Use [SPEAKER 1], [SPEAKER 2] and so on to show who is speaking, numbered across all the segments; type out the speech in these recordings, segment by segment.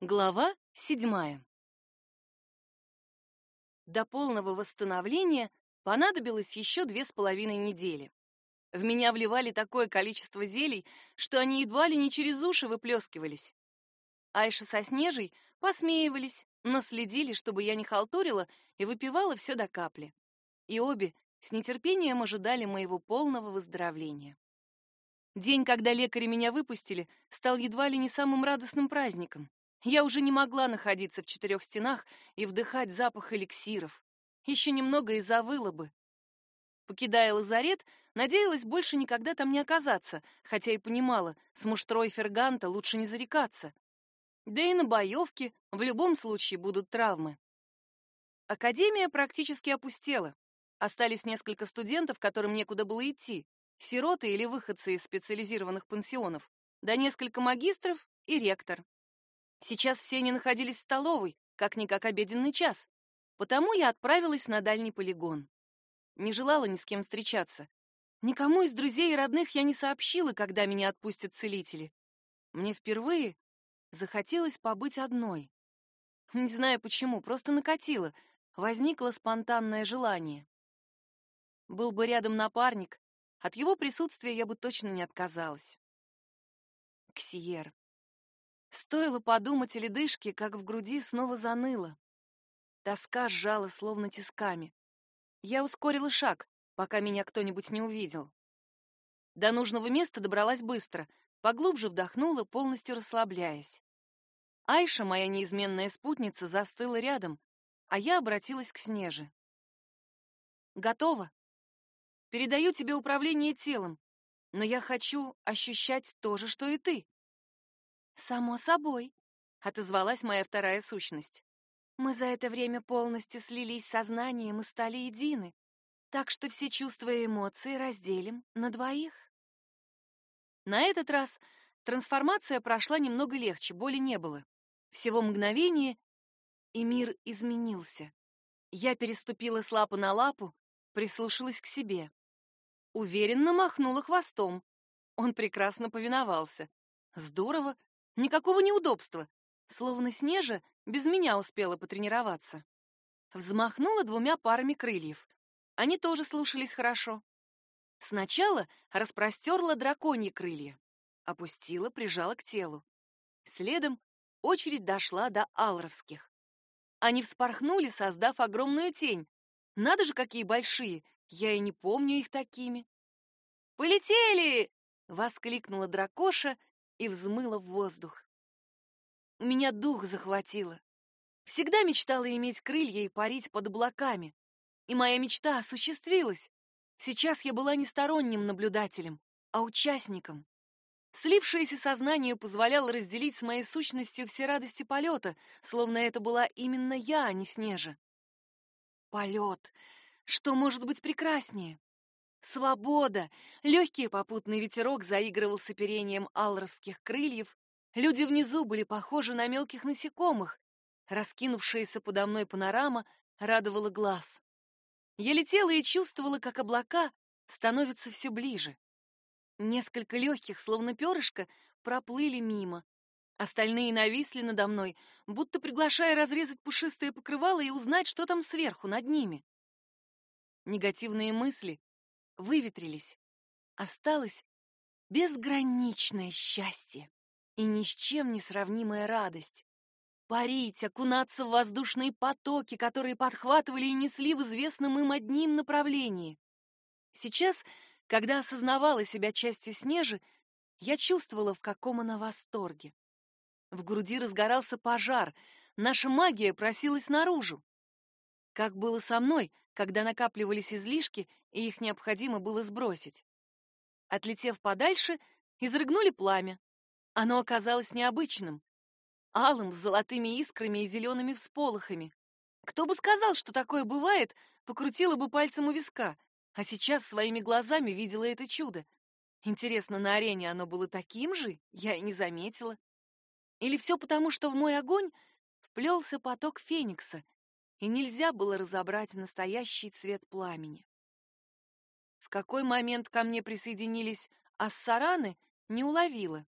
[SPEAKER 1] Глава седьмая. До полного восстановления понадобилось еще две с половиной недели. В меня вливали такое количество зелий, что они едва ли не через уши выплескивались. Айша со Снежей посмеивались, но следили, чтобы я не халтурила и выпивала все до капли. И обе с нетерпением ожидали моего полного выздоровления. День, когда лекари меня выпустили, стал едва ли не самым радостным праздником. Я уже не могла находиться в четырех стенах и вдыхать запах эликсиров. Еще немного и завыла бы. Покидая лазарет, надеялась больше никогда там не оказаться, хотя и понимала, с муштрой Ферганта лучше не зарекаться. Да и на боевке в любом случае будут травмы. Академия практически опустела. Остались несколько студентов, которым некуда было идти, сироты или выходцы из специализированных пансионов, да несколько магистров и ректор. Сейчас все они находились в столовой, как-никак обеденный час. Потому я отправилась на дальний полигон. Не желала ни с кем встречаться. Никому из друзей и родных я не сообщила, когда меня отпустят целители. Мне впервые захотелось побыть одной. Не знаю почему, просто накатило. Возникло спонтанное желание. Был бы рядом напарник, от его присутствия я бы точно не отказалась. Ксиер. Стоило подумать о ледышке, как в груди снова заныло. Тоска сжала, словно тисками. Я ускорила шаг, пока меня кто-нибудь не увидел. До нужного места добралась быстро, поглубже вдохнула, полностью расслабляясь. Айша, моя неизменная спутница, застыла рядом, а я обратилась к Снеже. «Готово. Передаю тебе управление телом, но я хочу ощущать то же, что и ты». «Само собой», — отозвалась моя вторая сущность. «Мы за это время полностью слились сознанием и стали едины, так что все чувства и эмоции разделим на двоих». На этот раз трансформация прошла немного легче, боли не было. Всего мгновение, и мир изменился. Я переступила с лапы на лапу, прислушалась к себе. Уверенно махнула хвостом. Он прекрасно повиновался. Здорово, Никакого неудобства. Словно Снежа без меня успела потренироваться. Взмахнула двумя парами крыльев. Они тоже слушались хорошо. Сначала распростерла драконьи крылья. Опустила, прижала к телу. Следом очередь дошла до алровских. Они вспорхнули, создав огромную тень. Надо же, какие большие! Я и не помню их такими. «Полетели!» — воскликнула дракоша и взмыла в воздух. У меня дух захватило. Всегда мечтала иметь крылья и парить под облаками. И моя мечта осуществилась. Сейчас я была не сторонним наблюдателем, а участником. Слившееся сознание позволяло разделить с моей сущностью все радости полета, словно это была именно я, а не Снежа. Полет! Что может быть прекраснее? Свобода! Легкий попутный ветерок заигрывал с оперением алровских крыльев. Люди внизу были похожи на мелких насекомых. Раскинувшаяся подо мной панорама радовала глаз. Я летела и чувствовала, как облака становятся все ближе. Несколько легких, словно перышко, проплыли мимо. Остальные нависли надо мной, будто приглашая разрезать пушистое покрывало и узнать, что там сверху, над ними. Негативные мысли выветрились. Осталось безграничное счастье и ни с чем не сравнимая радость. Парить, окунаться в воздушные потоки, которые подхватывали и несли в известном им одним направлении. Сейчас, когда осознавала себя частью Снежи, я чувствовала, в каком она восторге. В груди разгорался пожар, наша магия просилась наружу. Как было со мной, когда накапливались излишки, и их необходимо было сбросить. Отлетев подальше, изрыгнули пламя. Оно оказалось необычным. Алым, с золотыми искрами и зелеными всполохами. Кто бы сказал, что такое бывает, покрутила бы пальцем у виска, а сейчас своими глазами видела это чудо. Интересно, на арене оно было таким же? Я и не заметила. Или все потому, что в мой огонь вплелся поток феникса, и нельзя было разобрать настоящий цвет пламени. В какой момент ко мне присоединились ассараны, не уловила.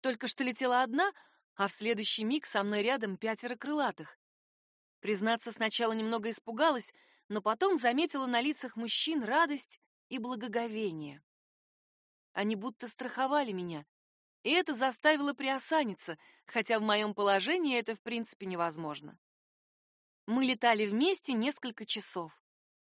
[SPEAKER 1] Только что летела одна, а в следующий миг со мной рядом пятеро крылатых. Признаться, сначала немного испугалась, но потом заметила на лицах мужчин радость и благоговение. Они будто страховали меня, и это заставило приосаниться, хотя в моем положении это в принципе невозможно. Мы летали вместе несколько часов.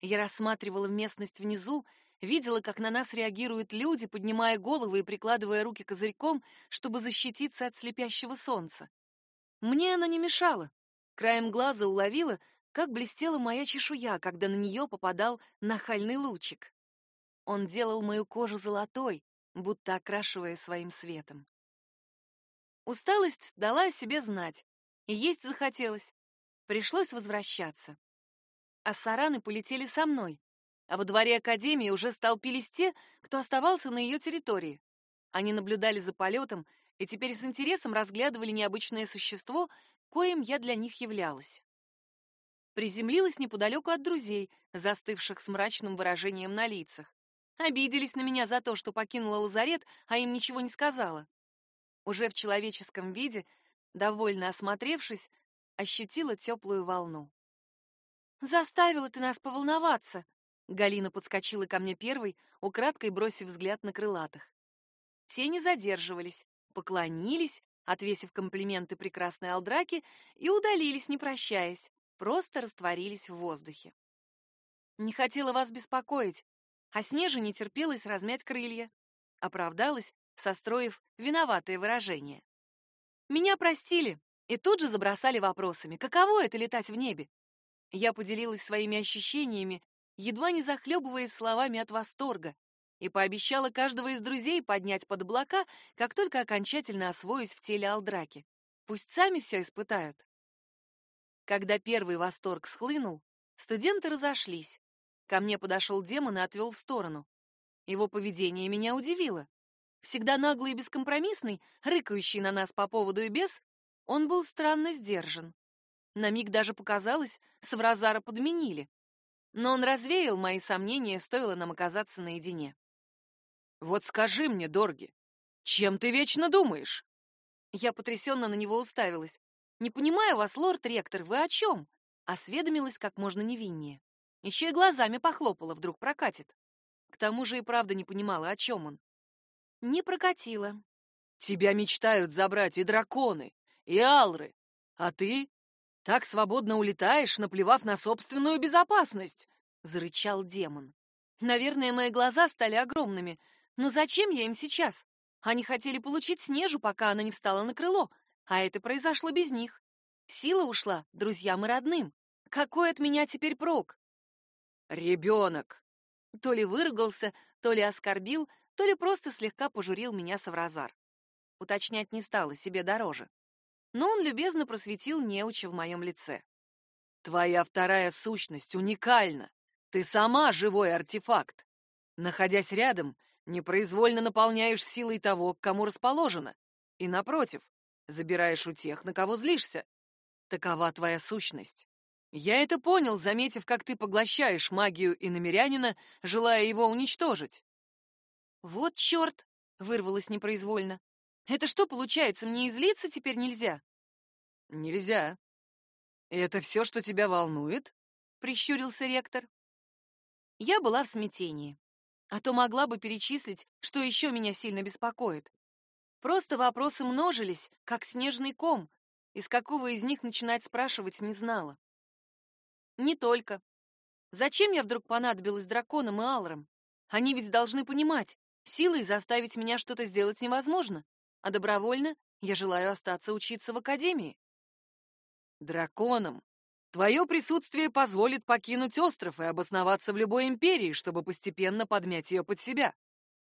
[SPEAKER 1] Я рассматривала местность внизу, видела, как на нас реагируют люди, поднимая головы и прикладывая руки козырьком, чтобы защититься от слепящего солнца. Мне оно не мешало. Краем глаза уловила, как блестела моя чешуя, когда на нее попадал нахальный лучик. Он делал мою кожу золотой, будто окрашивая своим светом. Усталость дала о себе знать, и есть захотелось. Пришлось возвращаться. А сараны полетели со мной, а во дворе академии уже столпились те, кто оставался на ее территории. Они наблюдали за полетом и теперь с интересом разглядывали необычное существо, коим я для них являлась. Приземлилась неподалеку от друзей, застывших с мрачным выражением на лицах. Обиделись на меня за то, что покинула лазарет, а им ничего не сказала. Уже в человеческом виде, довольно осмотревшись, ощутила теплую волну. «Заставила ты нас поволноваться!» Галина подскочила ко мне первой, украдкой бросив взгляд на крылатых. Те не задерживались, поклонились, отвесив комплименты прекрасной Алдраке, и удалились, не прощаясь, просто растворились в воздухе. Не хотела вас беспокоить, а Снеже не терпелось размять крылья. Оправдалась, состроив виноватое выражение. Меня простили и тут же забросали вопросами, каково это летать в небе. Я поделилась своими ощущениями, едва не захлебываясь словами от восторга, и пообещала каждого из друзей поднять под облака, как только окончательно освоюсь в теле Алдраки. Пусть сами все испытают. Когда первый восторг схлынул, студенты разошлись. Ко мне подошел демон и отвел в сторону. Его поведение меня удивило. Всегда наглый и бескомпромиссный, рыкающий на нас по поводу и без, он был странно сдержан. На миг даже показалось, Савразара подменили. Но он развеял мои сомнения, стоило нам оказаться наедине. «Вот скажи мне, Дорги, чем ты вечно думаешь?» Я потрясенно на него уставилась. «Не понимаю вас, лорд-ректор, вы о чем?» Осведомилась как можно невиннее. Еще и глазами похлопала, вдруг прокатит. К тому же и правда не понимала, о чем он. Не прокатила.
[SPEAKER 2] «Тебя мечтают забрать и драконы, и алры, а ты так свободно улетаешь, наплевав на собственную безопасность!» — зарычал демон.
[SPEAKER 1] «Наверное, мои глаза стали огромными. Но зачем я им сейчас? Они хотели получить Снежу, пока она не встала на крыло, а это произошло без них. Сила ушла друзьям и родным. Какой от меня теперь прок?
[SPEAKER 2] Ребенок!
[SPEAKER 1] То ли выругался, то ли оскорбил, то ли просто слегка пожурил меня Савразар. Уточнять не стало, себе дороже. Но он любезно просветил неуча в моем лице.
[SPEAKER 2] Твоя вторая сущность уникальна. Ты сама живой артефакт. Находясь рядом, непроизвольно наполняешь силой того, к кому расположено, и, напротив, забираешь у тех, на кого злишься. Такова твоя сущность. Я это понял, заметив, как ты поглощаешь магию иномерянина, желая его уничтожить.
[SPEAKER 1] Вот черт! вырвалось непроизвольно. Это что получается, мне излиться теперь нельзя?
[SPEAKER 2] Нельзя. И это все, что тебя волнует?
[SPEAKER 1] Прищурился ректор. Я была в смятении а то могла бы перечислить, что еще меня сильно беспокоит. Просто вопросы множились, как снежный ком, из какого из них начинать спрашивать не знала. Не только. Зачем я вдруг понадобилась драконам и алрам? Они ведь должны понимать, силой заставить меня что-то сделать невозможно, а добровольно я желаю остаться учиться в академии.
[SPEAKER 2] Драконам Твое присутствие позволит покинуть остров и обосноваться в любой империи, чтобы постепенно подмять ее под себя.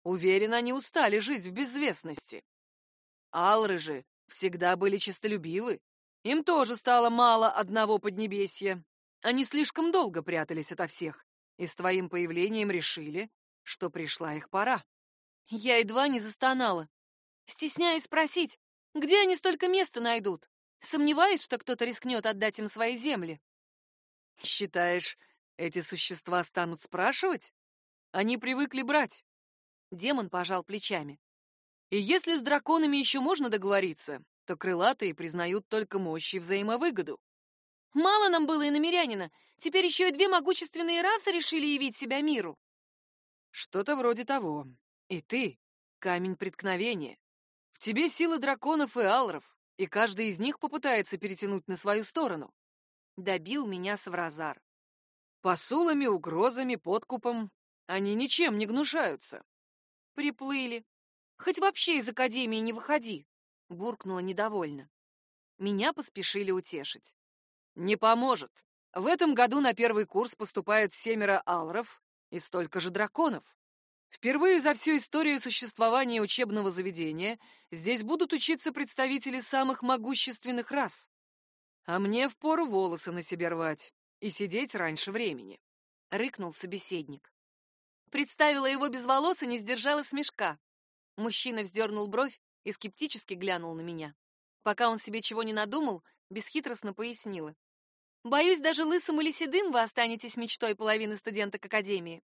[SPEAKER 2] Уверен, они устали жить в безвестности. Алры же всегда были честолюбивы. Им тоже стало мало одного поднебесья. Они слишком долго прятались ото всех, и с твоим появлением решили, что пришла их пора.
[SPEAKER 1] Я едва не застонала, стесняясь спросить, где они столько места найдут. Сомневаюсь, что кто-то рискнет отдать им свои земли.
[SPEAKER 2] Считаешь, эти существа станут спрашивать? Они привыкли брать.
[SPEAKER 1] Демон пожал плечами.
[SPEAKER 2] И если с драконами еще можно договориться, что крылатые признают только мощь и взаимовыгоду.
[SPEAKER 1] Мало нам было и намерянина, теперь еще и две могущественные расы решили явить себя миру.
[SPEAKER 2] Что-то вроде того. И ты — камень преткновения. Тебе силы драконов и алров, и каждый из них попытается перетянуть на свою сторону.
[SPEAKER 1] Добил меня Савразар.
[SPEAKER 2] Посулами, угрозами, подкупом они ничем не гнушаются.
[SPEAKER 1] Приплыли. Хоть вообще из академии не выходи, буркнула недовольно. Меня поспешили утешить.
[SPEAKER 2] Не поможет. В этом году на первый курс поступают семеро алров и столько же драконов. Впервые за всю историю существования учебного заведения здесь будут учиться представители самых могущественных рас. А мне впору волосы на себе рвать и сидеть раньше времени.
[SPEAKER 1] Рыкнул собеседник. Представила его без волос и не сдержала смешка. Мужчина вздернул бровь и скептически глянул на меня. Пока он себе чего не надумал, бесхитростно пояснила. «Боюсь, даже лысым или седым вы останетесь мечтой половины студенток Академии.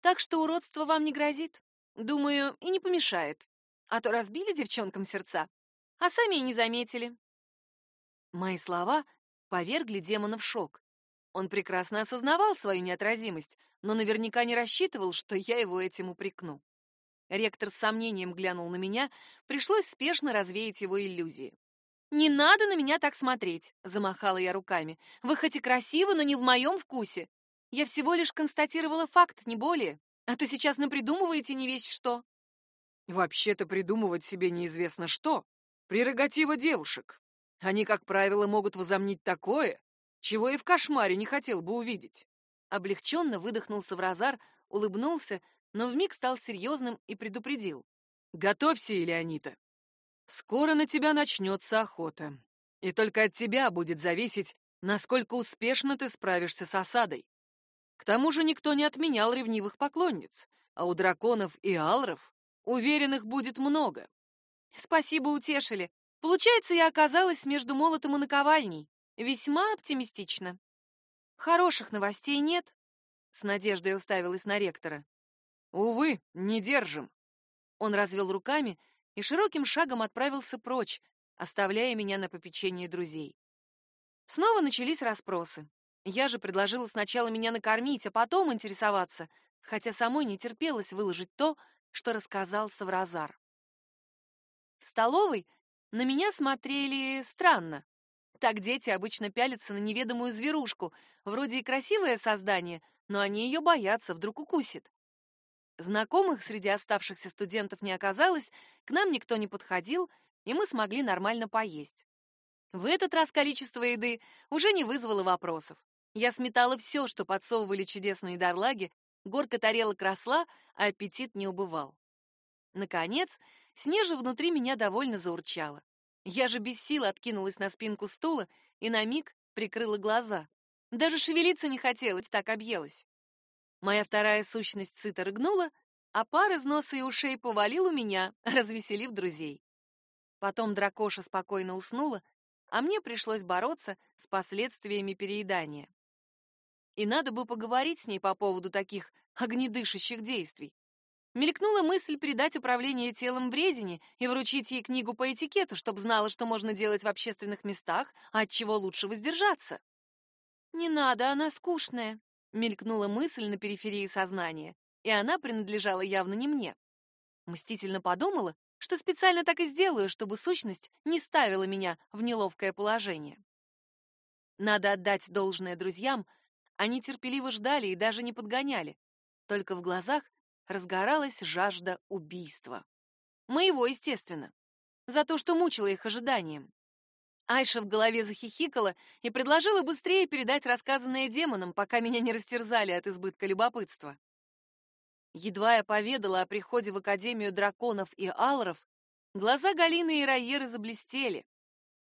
[SPEAKER 1] Так что уродство вам не грозит. Думаю, и не помешает. А то разбили девчонкам сердца, а сами и не заметили». Мои слова повергли демона в шок. Он прекрасно осознавал свою неотразимость, но наверняка не рассчитывал, что я его этим упрекну. Ректор с сомнением глянул на меня, пришлось спешно развеять его иллюзии. «Не надо на меня так смотреть», — замахала я руками. «Вы хоть и красивы, но не в моем вкусе. Я всего лишь констатировала факт, не более. А то сейчас напридумываете не весь что».
[SPEAKER 2] «Вообще-то придумывать себе неизвестно что. Прерогатива девушек. Они, как правило, могут возомнить такое, чего и в кошмаре не хотел бы увидеть».
[SPEAKER 1] Облегченно выдохнул Савразар, улыбнулся, но вмиг стал серьезным и предупредил.
[SPEAKER 2] «Готовься, Элеонита. Скоро на тебя начнется охота. И только от тебя будет зависеть, насколько успешно ты справишься с осадой. К тому же никто не отменял ревнивых поклонниц, а у драконов и алров уверенных будет много.
[SPEAKER 1] Спасибо, утешили. Получается, я оказалась между молотом и наковальней. Весьма оптимистично. Хороших новостей нет? С надеждой уставилась на ректора.
[SPEAKER 2] Увы, не держим.
[SPEAKER 1] Он развел руками и широким шагом отправился прочь, оставляя меня на попечении друзей. Снова начались расспросы. Я же предложила сначала меня накормить, а потом интересоваться, хотя самой не терпелось выложить то, что рассказал Савразар. В столовой на меня смотрели странно. Так дети обычно пялятся на неведомую зверушку, вроде и красивое создание, но они ее боятся, вдруг укусит. Знакомых среди оставшихся студентов не оказалось, к нам никто не подходил, и мы смогли нормально поесть. В этот раз количество еды уже не вызвало вопросов. Я сметала все, что подсовывали чудесные дарлаги, горка тарелок росла, а аппетит не убывал. Наконец, Снежа внутри меня довольно заурчала. Я же без сил откинулась на спинку стула и на миг прикрыла глаза. Даже шевелиться не хотелось, так объелась. Моя вторая сущность сыто рыгнула, а пар из носа и ушей повалил у меня, развеселив друзей. Потом дракоша спокойно уснула, а мне пришлось бороться с последствиями переедания. И надо бы поговорить с ней по поводу таких огнедышащих действий. Мелькнула мысль передать управление телом Вредине и вручить ей книгу по этикету, чтобы знала, что можно делать в общественных местах, а от чего лучше воздержаться. «Не надо, она скучная», Мелькнула мысль на периферии сознания, и она принадлежала явно не мне. Мстительно подумала, что специально так и сделаю, чтобы сущность не ставила меня в неловкое положение. Надо отдать должное друзьям, они терпеливо ждали и даже не подгоняли. Только в глазах разгоралась жажда убийства. Моего, естественно. За то, что мучила их ожиданием. Айша в голове захихикала и предложила быстрее передать рассказанное демонам, пока меня не растерзали от избытка любопытства. Едва я поведала о приходе в Академию драконов и алров, глаза Галины и Райеры заблестели.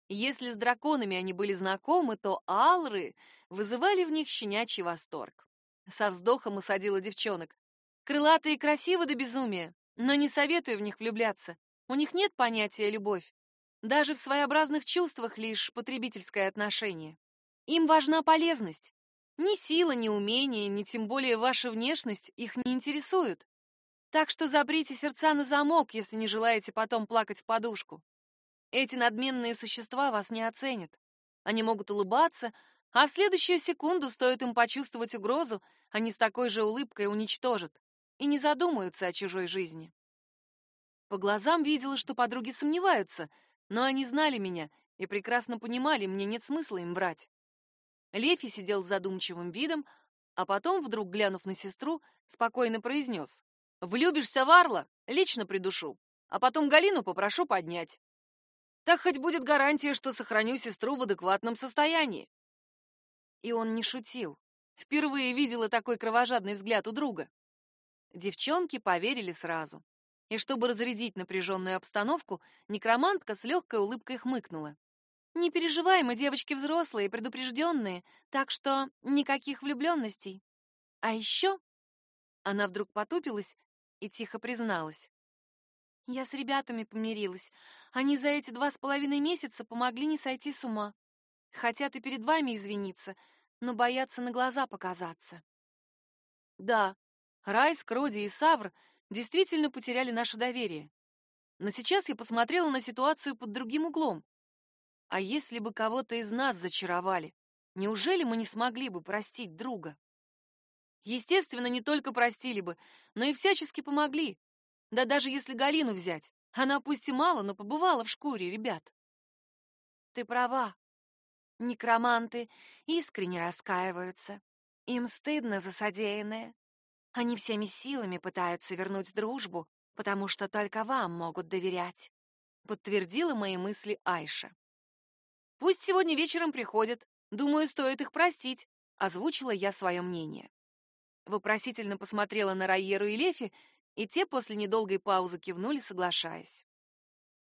[SPEAKER 1] Если с драконами они были знакомы, то алры вызывали в них щенячий восторг. Со вздохом усадила девчонок. Крылатые красивы до безумия, но не советую в них влюбляться. У них нет понятия любовь. Даже в своеобразных чувствах лишь потребительское отношение. Им важна полезность. Ни сила, ни умение, ни тем более ваша внешность их не интересуют. Так что заприте сердца на замок, если не желаете потом плакать в подушку. Эти надменные существа вас не оценят. Они могут улыбаться, а в следующую секунду стоит им почувствовать угрозу, они с такой же улыбкой уничтожат и не задумаются о чужой жизни. По глазам видела, что подруги сомневаются, но они знали меня и прекрасно понимали, мне нет смысла им брать. Лефи сидел с задумчивым видом, а потом, вдруг глянув на сестру, спокойно произнес. «Влюбишься в Арла? Лично придушу. А потом Галину попрошу поднять. Так хоть будет гарантия, что сохраню сестру в адекватном состоянии». И он не шутил. Впервые видела такой кровожадный взгляд у друга. Девчонки поверили сразу. И чтобы разрядить напряженную обстановку, некромантка с легкой улыбкой хмыкнула. «Не переживай, мы девочки взрослые, предупрежденные, так что никаких влюбленностей. А еще...» Она вдруг потупилась и тихо призналась. «Я с ребятами помирилась. Они за эти два с половиной месяца помогли не сойти с ума. Хотят и перед вами извиниться, но боятся на глаза показаться». Да, Райс, Кроди и Савр действительно потеряли наше доверие. Но сейчас я посмотрела на ситуацию под другим углом. А если бы кого-то из нас зачаровали, неужели мы не смогли бы простить друга? Естественно, не только простили бы, но и всячески помогли. Да даже если Галину взять, она пусть и мало, но побывала в шкуре ребят. Ты права. Некроманты искренне раскаиваются. Им стыдно за содеянное. Они всеми силами пытаются вернуть дружбу, потому что только вам могут доверять, подтвердила мои мысли Айша. Пусть сегодня вечером приходят. Думаю, стоит их простить, озвучила я свое мнение. Вопросительно посмотрела на Райеру и Лефи, и те после недолгой паузы кивнули, соглашаясь.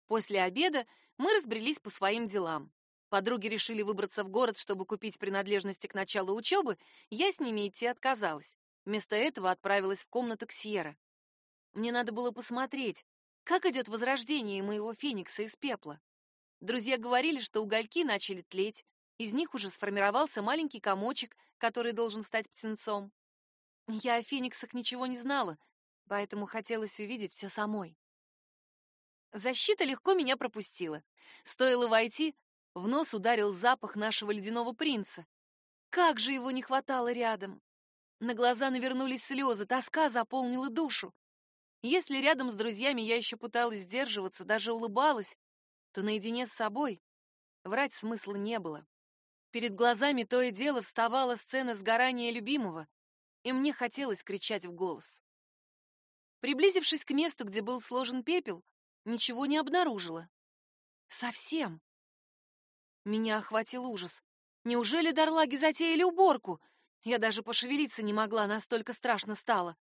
[SPEAKER 1] После обеда мы разбрелись по своим делам. Подруги решили выбраться в город, чтобы купить принадлежности к началу учебы, я с ними идти отказалась. Вместо этого отправилась в комнату к Сьерра. Мне надо было посмотреть, как идет возрождение моего феникса из пепла. Друзья говорили, что угольки начали тлеть, из них уже сформировался маленький комочек, который должен стать птенцом. Я о фениксах ничего не знала, поэтому хотелось увидеть все самой. Защита легко меня пропустила. Стоило войти, в нос ударил запах нашего ледяного принца. Как же его не хватало рядом! На глаза навернулись слезы, тоска заполнила душу. Если рядом с друзьями я еще пыталась сдерживаться, даже улыбалась, то наедине с собой врать смысла не было. Перед глазами то и дело вставала сцена сгорания любимого, и мне хотелось кричать в голос. Приблизившись к месту, где был сложен пепел, ничего не обнаружила. Совсем. Меня охватил ужас. Неужели дарлаги затеяли уборку? Я даже пошевелиться не могла, настолько страшно стало.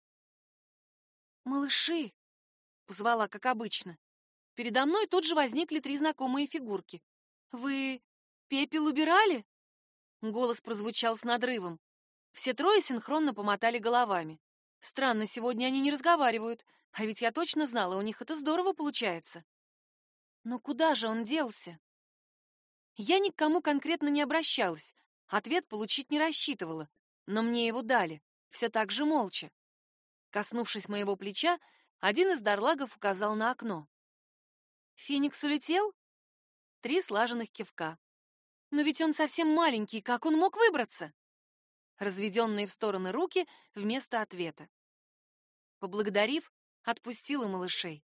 [SPEAKER 1] «Малыши!» — позвала, как обычно. Передо мной тут же возникли три знакомые фигурки. «Вы пепел убирали?» Голос прозвучал с надрывом. Все трое синхронно помотали головами. Странно, сегодня они не разговаривают, а ведь я точно знала, у них это здорово получается. Но куда же он делся? Я ни к кому конкретно не обращалась, ответ получить не рассчитывала но мне его дали, все так же молча. Коснувшись моего плеча, один из дарлагов указал на окно. «Феникс улетел?» Три слаженных кивка. «Но ведь он совсем маленький, как он мог выбраться?» Разведенные в стороны руки вместо ответа. Поблагодарив, отпустила малышей,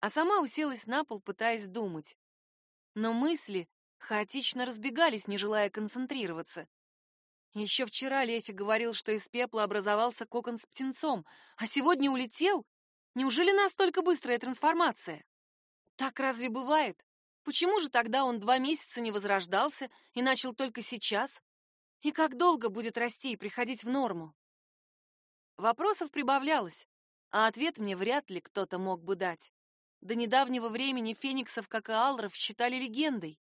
[SPEAKER 1] а сама уселась на пол, пытаясь думать. Но мысли хаотично разбегались, не желая концентрироваться. Еще вчера Лефи говорил, что из пепла образовался кокон с птенцом, а сегодня улетел? Неужели настолько быстрая трансформация? Так разве бывает? Почему же тогда он два месяца не возрождался и начал только сейчас? И как долго будет расти и приходить в норму? Вопросов прибавлялось, а ответ мне вряд ли кто-то мог бы дать. До недавнего времени фениксов, как и алров, считали легендой.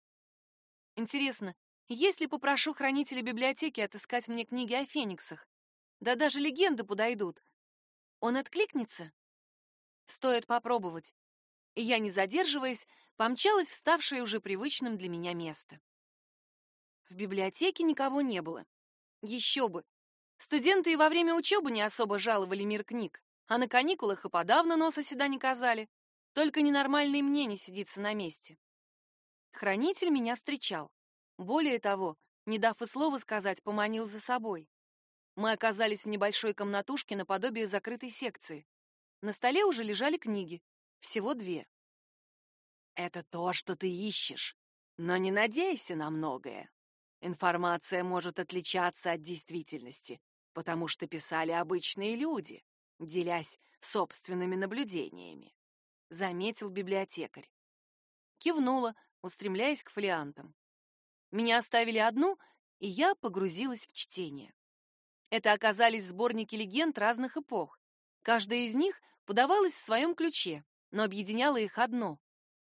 [SPEAKER 1] Интересно, если попрошу хранителя библиотеки отыскать мне книги о фениксах, да даже легенды подойдут, он откликнется? Стоит попробовать. И я, не задерживаясь, помчалась в ставшее уже привычным для меня место. В библиотеке никого не было. Еще бы. Студенты и во время учебы не особо жаловали мир книг, а на каникулах и подавно носа сюда не казали. Только ненормальный мне не сидится на месте. Хранитель меня встречал. Более того, не дав и слова сказать, поманил за собой. Мы оказались в небольшой комнатушке наподобие закрытой секции. На столе уже лежали книги, всего две.
[SPEAKER 2] Это то, что ты ищешь, но не надейся на многое. Информация может отличаться от действительности, потому что писали обычные люди, делясь собственными наблюдениями,
[SPEAKER 1] заметил библиотекарь. Кивнула, устремляясь к фолиантам. Меня оставили одну, и я погрузилась в чтение. Это оказались сборники легенд разных эпох. Каждая из них подавалась в своем ключе, но объединяло их одно.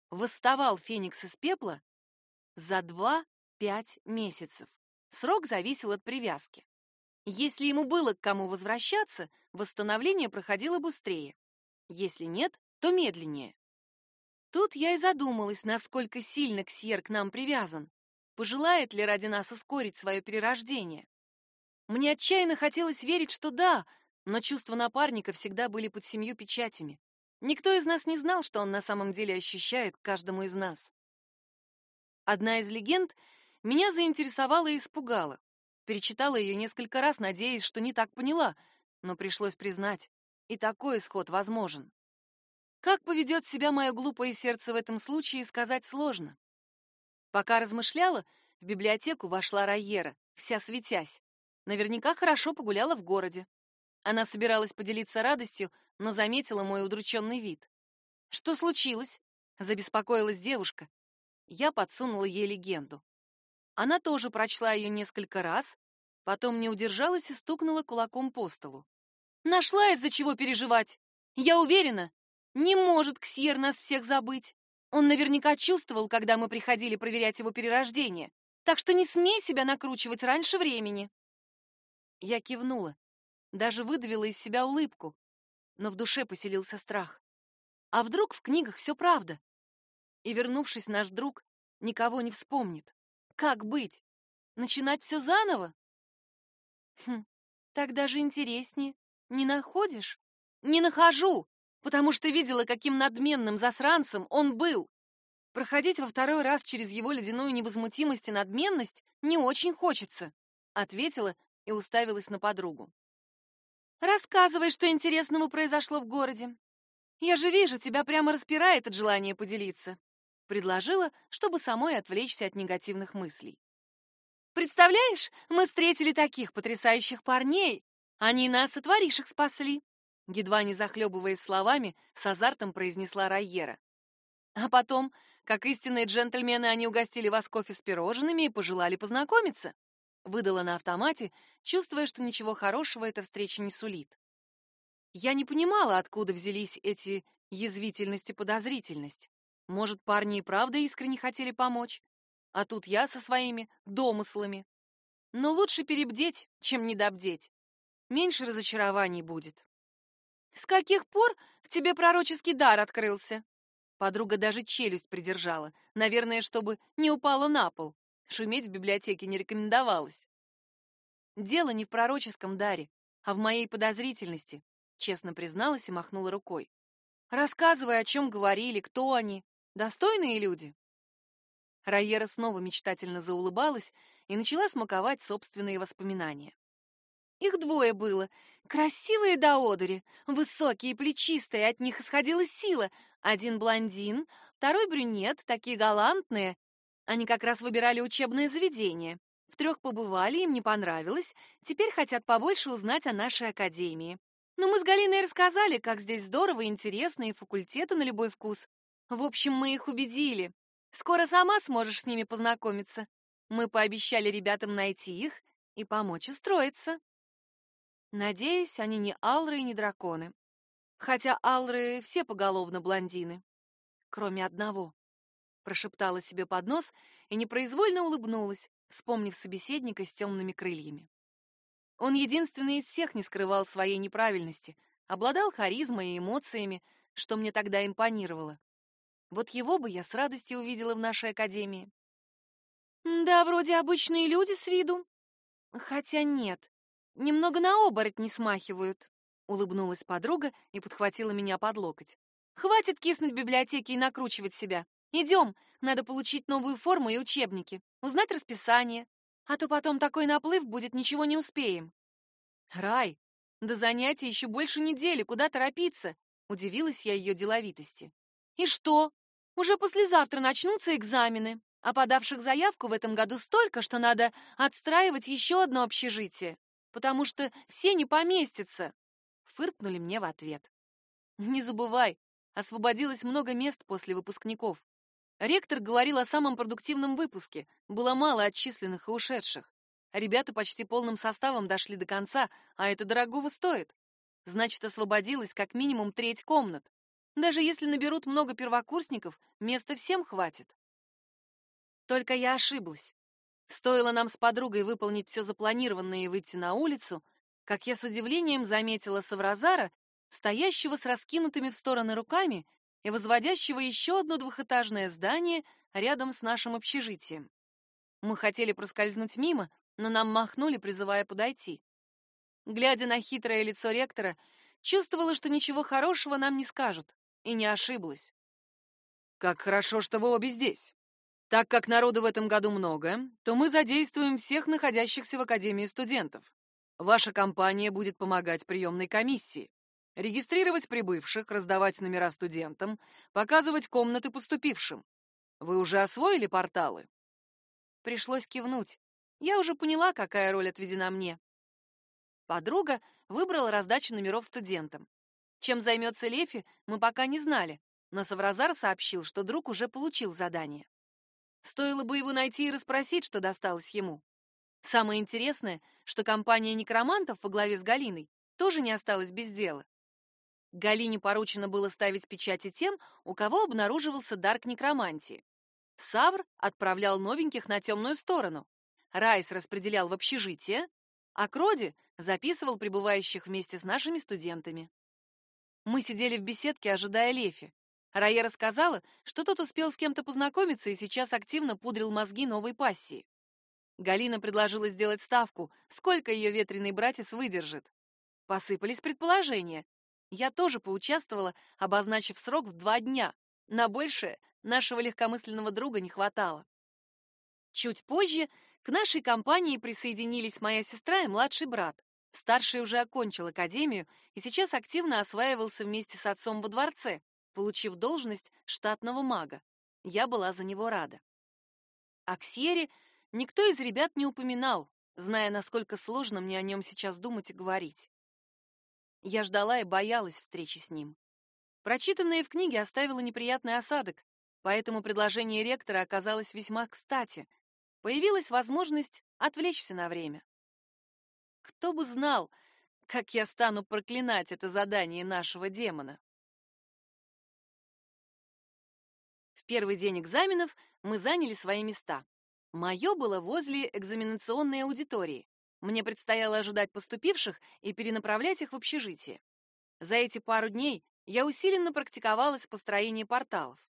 [SPEAKER 1] Восставал Феникс из пепла за два-пять месяцев. Срок зависел от привязки. Если ему было к кому возвращаться, восстановление проходило быстрее. Если нет, то медленнее. Тут я и задумалась, насколько сильно Ксьер к нам привязан. Пожелает ли ради нас ускорить свое перерождение? Мне отчаянно хотелось верить, что да, но чувства напарника всегда были под семью печатями. Никто из нас не знал, что он на самом деле ощущает каждому из нас. Одна из легенд меня заинтересовала и испугала. Перечитала ее несколько раз, надеясь, что не так поняла, но пришлось признать, и такой исход возможен. Как поведет себя мое глупое сердце в этом случае, сказать сложно. Пока размышляла, в библиотеку вошла Райера, вся светясь. Наверняка хорошо погуляла в городе. Она собиралась поделиться радостью, но заметила мой удрученный вид. «Что случилось?» — забеспокоилась девушка. Я подсунула ей легенду. Она тоже прочла ее несколько раз, потом не удержалась и стукнула кулаком по столу. «Нашла из-за чего переживать! Я уверена, не может Ксьер нас всех забыть. Он наверняка чувствовал, когда мы приходили проверять его перерождение, так что не смей себя накручивать раньше времени». Я кивнула, даже выдавила из себя улыбку, но в душе поселился страх. А вдруг в книгах все правда? И, вернувшись, наш друг никого не вспомнит. Как быть? Начинать все заново? Хм, так даже интереснее. Не находишь? Не нахожу, потому что видела, каким надменным засранцем он был. Проходить во второй раз через его ледяную невозмутимость и надменность не очень хочется, ответила и уставилась на подругу. Рассказывай, что интересного произошло в городе. Я же вижу, тебя прямо распирает от желания поделиться. Предложила, чтобы самой отвлечься от негативных мыслей. Представляешь, мы встретили таких потрясающих парней. Они нас от воришек спасли. Едва не захлебываясь словами, с азартом произнесла Райера. А потом, как истинные джентльмены, они угостили вас кофе с пирожными и пожелали познакомиться выдала на автомате, чувствуя, что ничего хорошего эта встреча не сулит. Я не понимала, откуда взялись эти язвительность и подозрительность. Может, парни и правда искренне хотели помочь, а тут я со своими домыслами. Но лучше перебдеть, чем недобдеть. Меньше разочарований будет. С каких пор тебе пророческий дар открылся? Подруга даже челюсть придержала, наверное, чтобы не упала на пол. Шуметь в библиотеке не рекомендовалось. Дело не в пророческом даре, а в моей подозрительности, честно призналась и махнула рукой. Рассказывай, о чем говорили, кто они, достойные люди. Райера снова мечтательно заулыбалась и начала смаковать собственные воспоминания. Их двое было, красивые до одури, высокие, плечистые, от них исходила сила. Один блондин, второй брюнет, такие галантные, они как раз выбирали учебное заведение. В трех побывали, им не понравилось. Теперь хотят побольше узнать о нашей академии. Но мы с Галиной рассказали, как здесь здорово и интересно, и факультеты на любой вкус. В общем, мы их убедили. Скоро сама сможешь с ними познакомиться. Мы пообещали ребятам найти их и помочь устроиться. Надеюсь, они не алры и не драконы. Хотя алры все поголовно блондины. Кроме одного прошептала себе под нос и непроизвольно улыбнулась, вспомнив собеседника с темными крыльями. Он единственный из всех не скрывал своей неправильности, обладал харизмой и эмоциями, что мне тогда импонировало. Вот его бы я с радостью увидела в нашей академии. Да, вроде обычные люди с виду. Хотя нет, немного на оборотни смахивают, улыбнулась подруга и подхватила меня под локоть. Хватит киснуть в библиотеке и накручивать себя. Идем, надо получить новую форму и учебники, узнать расписание, а то потом такой наплыв будет, ничего не успеем. Рай, до занятий еще больше недели, куда торопиться? Удивилась я ее деловитости. И что? Уже послезавтра начнутся экзамены, а подавших заявку в этом году столько, что надо отстраивать еще одно общежитие, потому что все не поместятся. Фыркнули мне в ответ. Не забывай, освободилось много мест после выпускников. Ректор говорил о самом продуктивном выпуске, было мало отчисленных и ушедших. Ребята почти полным составом дошли до конца, а это дорогого стоит. Значит, освободилось как минимум треть комнат. Даже если наберут много первокурсников, места всем хватит. Только я ошиблась. Стоило нам с подругой выполнить все запланированное и выйти на улицу, как я с удивлением заметила Савразара, стоящего с раскинутыми в стороны руками и возводящего еще одно двухэтажное здание рядом с нашим общежитием. Мы хотели проскользнуть мимо, но нам махнули, призывая подойти. Глядя на хитрое лицо ректора, чувствовала, что ничего хорошего нам не скажут, и не ошиблась.
[SPEAKER 2] «Как хорошо, что вы обе здесь. Так как народу в этом году много, то мы задействуем всех находящихся в Академии студентов. Ваша компания будет помогать приемной комиссии регистрировать прибывших, раздавать номера студентам, показывать комнаты поступившим. Вы уже освоили порталы?
[SPEAKER 1] Пришлось кивнуть. Я уже поняла, какая роль отведена мне. Подруга выбрала раздачу номеров студентам. Чем займется Лефи, мы пока не знали, но Савразар сообщил, что друг уже получил задание. Стоило бы его найти и расспросить, что досталось ему. Самое интересное, что компания некромантов во главе с Галиной тоже не осталась без дела. Галине поручено было ставить печати тем, у кого обнаруживался дар к некромантии. Савр отправлял новеньких на темную сторону. Райс распределял в общежитие, а Кроди записывал прибывающих вместе с нашими студентами. Мы сидели в беседке, ожидая Лефи. Рая рассказала, что тот успел с кем-то познакомиться и сейчас активно пудрил мозги новой пассии. Галина предложила сделать ставку, сколько ее ветреный братец выдержит. Посыпались предположения, я тоже поучаствовала, обозначив срок в два дня. На большее нашего легкомысленного друга не хватало. Чуть позже к нашей компании присоединились моя сестра и младший брат. Старший уже окончил академию и сейчас активно осваивался вместе с отцом во дворце, получив должность штатного мага. Я была за него рада. О Ксьере никто из ребят не упоминал, зная, насколько сложно мне о нем сейчас думать и говорить. Я ждала и боялась встречи с ним. Прочитанное в книге оставило неприятный осадок, поэтому предложение ректора оказалось весьма кстати. Появилась возможность отвлечься на время. Кто бы знал, как я стану проклинать это задание нашего демона. Первый день экзаменов мы заняли свои места. Мое было возле экзаменационной аудитории. Мне предстояло ожидать поступивших и перенаправлять их в общежитие. За эти пару дней я усиленно практиковалась в построении порталов.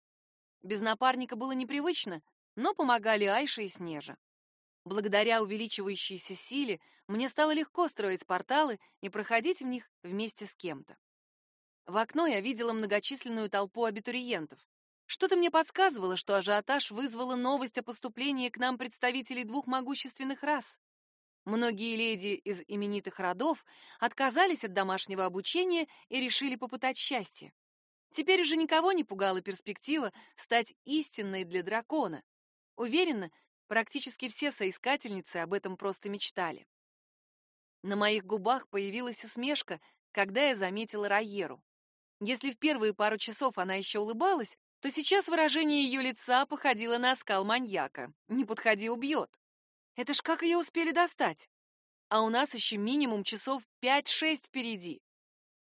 [SPEAKER 1] Без напарника было непривычно, но помогали Айша и Снежа. Благодаря увеличивающейся силе мне стало легко строить порталы и проходить в них вместе с кем-то. В окно я видела многочисленную толпу абитуриентов. Что-то мне подсказывало, что ажиотаж вызвала новость о поступлении к нам представителей двух могущественных рас. Многие леди из именитых родов отказались от домашнего обучения и решили попытать счастье. Теперь уже никого не пугала перспектива стать истинной для дракона. Уверена, практически все соискательницы об этом просто мечтали. На моих губах появилась усмешка, когда я заметила Райеру. Если в первые пару часов она еще улыбалась, то сейчас выражение ее лица походило на оскал маньяка. Не подходи, убьет. Это ж как ее успели достать? А у нас еще минимум часов 5-6 впереди.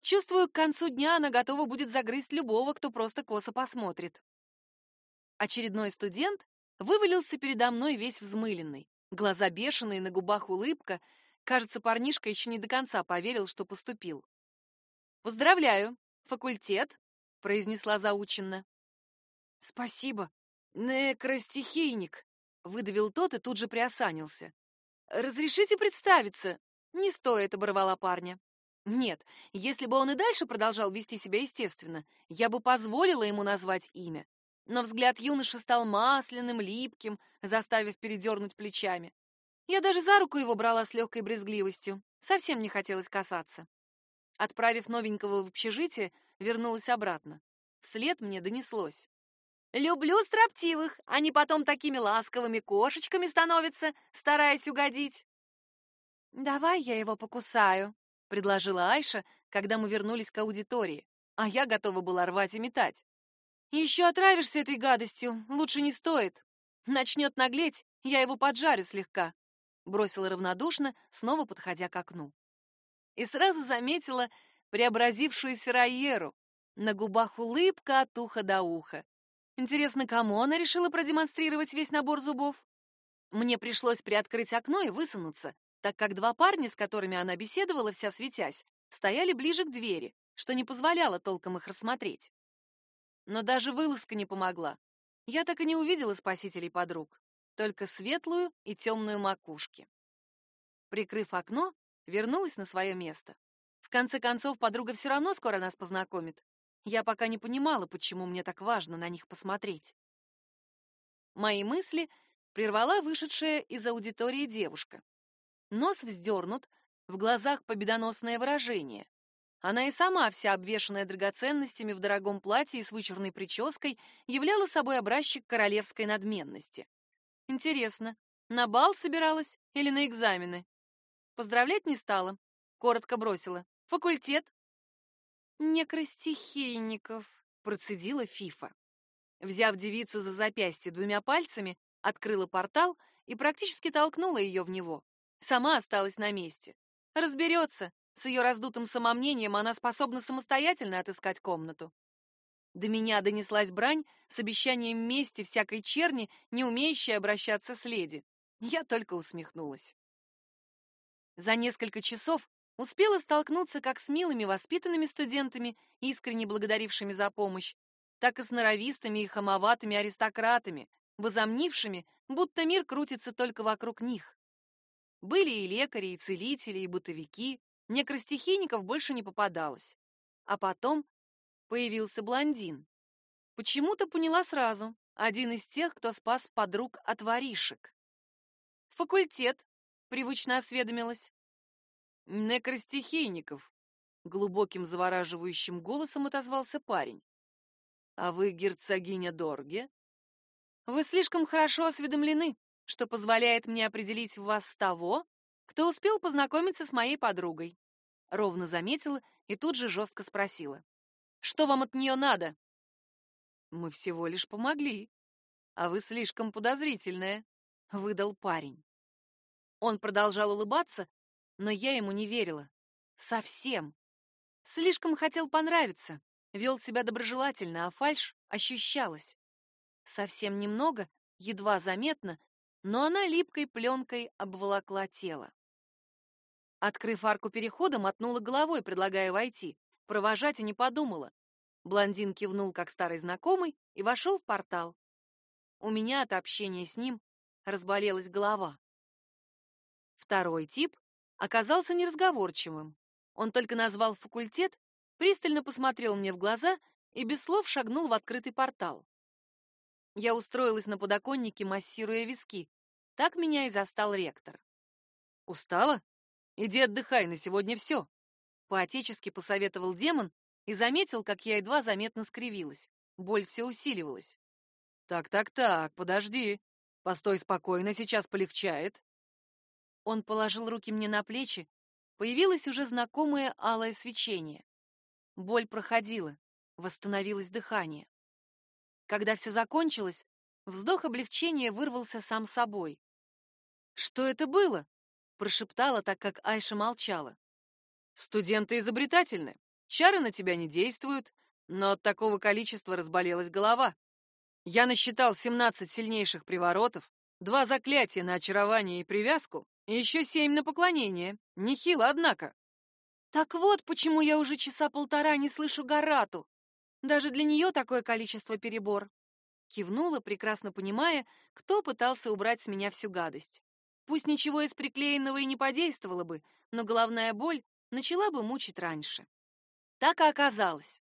[SPEAKER 1] Чувствую, к концу дня она готова будет загрызть любого, кто просто косо посмотрит. Очередной студент вывалился передо мной весь взмыленный. Глаза бешеные, на губах улыбка. Кажется, парнишка еще не до конца поверил, что поступил. «Поздравляю, факультет», — произнесла заученно. «Спасибо, некростихийник», выдавил тот и тут же приосанился. Разрешите представиться? Не стоит, оборвала парня. Нет, если бы он и дальше продолжал вести себя естественно, я бы позволила ему назвать имя. но взгляд юноши стал масляным, липким, заставив передернуть плечами. Я даже за руку его брала с легкой брезгливостью, совсем не хотелось касаться. Отправив новенького в общежитие, вернулась обратно. Вслед мне донеслось. «Люблю строптивых, они потом такими ласковыми кошечками становятся, стараясь угодить». «Давай я его покусаю», — предложила Айша, когда мы вернулись к аудитории, а я готова была рвать и метать. «Еще отравишься этой гадостью, лучше не стоит. Начнет наглеть, я его поджарю слегка», — бросила равнодушно, снова подходя к окну. И сразу заметила преобразившуюся Райеру. На губах улыбка от уха до уха. Интересно, кому она решила продемонстрировать весь набор зубов? Мне пришлось приоткрыть окно и высунуться, так как два парня, с которыми она беседовала, вся светясь, стояли ближе к двери, что не позволяло толком их рассмотреть. Но даже вылазка не помогла. Я так и не увидела спасителей подруг, только светлую и темную макушки. Прикрыв окно, вернулась на свое место. В конце концов, подруга все равно скоро нас познакомит, я пока не понимала, почему мне так важно на них посмотреть. Мои мысли прервала вышедшая из аудитории девушка. Нос вздернут, в глазах победоносное выражение. Она и сама, вся обвешанная драгоценностями в дорогом платье и с вычурной прической, являла собой образчик королевской надменности. Интересно, на бал собиралась или на экзамены? Поздравлять не стала, коротко бросила. Факультет, «Некростихийников», — процедила Фифа. Взяв девицу за запястье двумя пальцами, открыла портал и практически толкнула ее в него. Сама осталась на месте. Разберется, с ее раздутым самомнением она способна самостоятельно отыскать комнату. До меня донеслась брань с обещанием мести всякой черни, не умеющей обращаться с леди. Я только усмехнулась. За несколько часов Успела столкнуться как с милыми воспитанными студентами, искренне благодарившими за помощь, так и с норовистыми и хамоватыми аристократами, возомнившими, будто мир крутится только вокруг них. Были и лекари, и целители, и бытовики, некростихийников больше не попадалось. А потом появился блондин. Почему-то поняла сразу, один из тех, кто спас подруг от воришек. «Факультет», — привычно осведомилась.
[SPEAKER 2] Некростихийников, глубоким завораживающим голосом отозвался парень. А вы герцогиня Дорге?
[SPEAKER 1] Вы слишком хорошо осведомлены, что позволяет мне определить в вас того, кто успел познакомиться с моей подругой. Ровно заметила и тут же жестко спросила: "Что вам от нее надо?"
[SPEAKER 2] Мы всего лишь помогли, а вы слишком подозрительная, выдал парень.
[SPEAKER 1] Он продолжал улыбаться, но я ему не верила. Совсем. Слишком хотел понравиться, вел себя доброжелательно, а фальшь ощущалась. Совсем немного, едва заметно, но она липкой пленкой обволокла тело. Открыв арку перехода, мотнула головой, предлагая войти. Провожать и не подумала. Блондин кивнул, как старый знакомый, и вошел в портал. У меня от общения с ним разболелась голова. Второй тип оказался неразговорчивым. Он только назвал факультет, пристально посмотрел мне в глаза и без слов шагнул в открытый портал. Я устроилась на подоконнике, массируя виски. Так меня и застал ректор.
[SPEAKER 2] «Устала? Иди отдыхай, на сегодня все», —
[SPEAKER 1] поотечески посоветовал демон и заметил, как я едва заметно скривилась. Боль все усиливалась.
[SPEAKER 2] «Так-так-так, подожди. Постой спокойно, сейчас полегчает.
[SPEAKER 1] Он положил руки мне на плечи, появилось уже знакомое алое свечение. Боль проходила, восстановилось дыхание. Когда все закончилось, вздох облегчения вырвался сам собой. «Что это было?» — прошептала, так как Айша молчала.
[SPEAKER 2] «Студенты изобретательны. Чары на тебя не действуют, но от такого количества разболелась голова. Я насчитал 17 сильнейших приворотов, два заклятия на очарование и привязку, еще семь на поклонение. Нехило, однако.
[SPEAKER 1] Так вот, почему я уже часа полтора не слышу Гарату. Даже для нее такое количество перебор. Кивнула, прекрасно понимая, кто пытался убрать с меня всю гадость. Пусть ничего из приклеенного и не подействовало бы, но головная боль начала бы мучить раньше. Так и оказалось.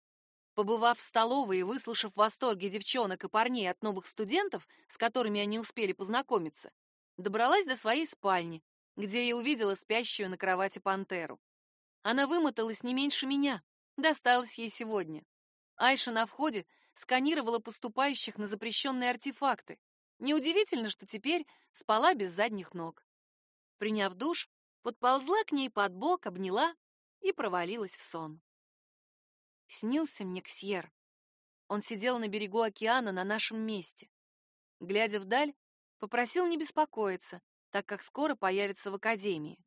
[SPEAKER 1] Побывав в столовой и выслушав восторги девчонок и парней от новых студентов, с которыми они успели познакомиться, добралась до своей спальни, где я увидела спящую на кровати пантеру. Она вымоталась не меньше меня, досталось ей сегодня. Айша на входе сканировала поступающих на запрещенные артефакты. Неудивительно, что теперь спала без задних ног. Приняв душ, подползла к ней под бок, обняла и провалилась в сон. Снился мне Ксьер. Он сидел на берегу океана на нашем месте. Глядя вдаль, попросил не беспокоиться, так как скоро появится в академии.